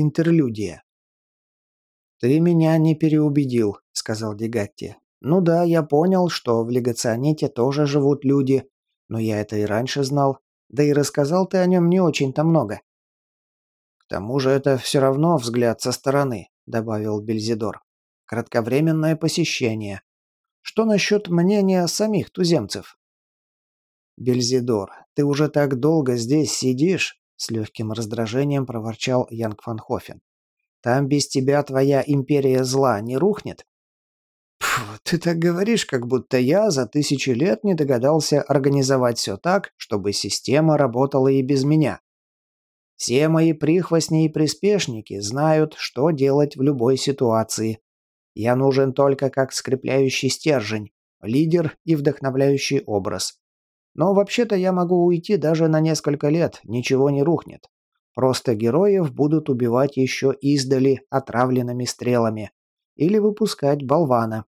интерлюдия. «Ты меня не переубедил», — сказал Дегатти. «Ну да, я понял, что в легационите тоже живут люди, но я это и раньше знал. Да и рассказал ты о нем не очень-то много». «К тому же это все равно взгляд со стороны», — добавил Бельзидор. «Кратковременное посещение. Что насчет мнения самих туземцев?» «Бельзидор, ты уже так долго здесь сидишь?» С легким раздражением проворчал Янг Фанхофен. «Там без тебя твоя империя зла не рухнет?» Пф, ты так говоришь, как будто я за тысячи лет не догадался организовать все так, чтобы система работала и без меня. Все мои прихвостни и приспешники знают, что делать в любой ситуации. Я нужен только как скрепляющий стержень, лидер и вдохновляющий образ. Но вообще-то я могу уйти даже на несколько лет, ничего не рухнет. Просто героев будут убивать еще издали отравленными стрелами. Или выпускать болвана.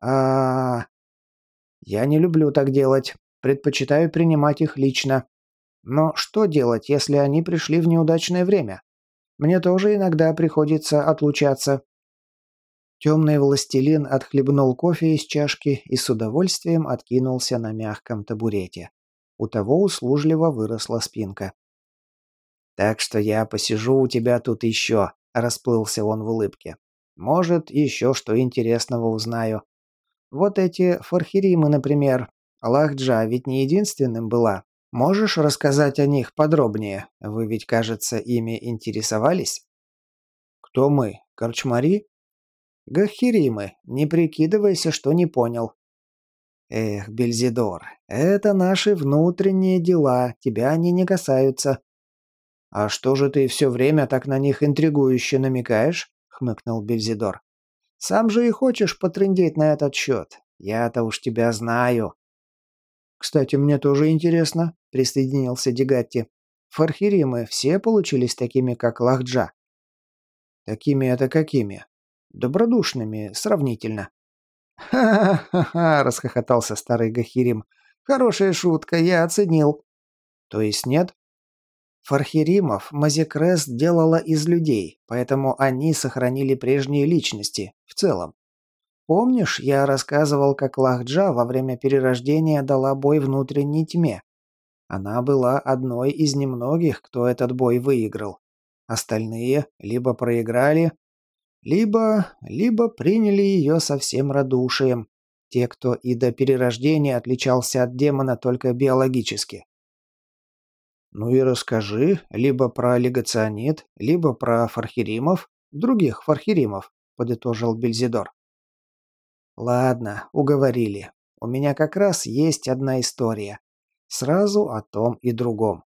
А, Я не люблю так делать. Предпочитаю принимать их лично. Но что делать, если они пришли в неудачное время? Мне тоже иногда приходится отлучаться. Темный властелин отхлебнул кофе из чашки и с удовольствием откинулся на мягком табурете. У того услужливо выросла спинка. «Так что я посижу у тебя тут еще», — расплылся он в улыбке. «Может, еще что интересного узнаю. Вот эти фархиримы, например. Лахджа ведь не единственным была. Можешь рассказать о них подробнее? Вы ведь, кажется, ими интересовались?» «Кто мы? Корчмари?» «Гахиримы, не прикидывайся, что не понял». «Эх, Бельзидор, это наши внутренние дела, тебя они не касаются». «А что же ты все время так на них интригующе намекаешь?» — хмыкнул Бельзидор. «Сам же и хочешь потрындеть на этот счет. Я-то уж тебя знаю». «Кстати, мне тоже интересно», — присоединился Дегатти. «Фархиримы все получились такими, как Лахджа?» «Такими это какими?» Добродушными, сравнительно. «Ха-ха-ха!» — расхохотался старый Гахирим. «Хорошая шутка, я оценил». «То есть нет?» Фархиримов Мазикрес делала из людей, поэтому они сохранили прежние личности, в целом. Помнишь, я рассказывал, как Лахджа во время перерождения дала бой внутренней тьме? Она была одной из немногих, кто этот бой выиграл. Остальные либо проиграли, либо... либо приняли ее со всем радушием. Те, кто и до перерождения отличался от демона только биологически. Ну и расскажи либо про легационит, либо про фархиримов, других фархиримов, подытожил Бельзидор. Ладно, уговорили. У меня как раз есть одна история. Сразу о том и другом.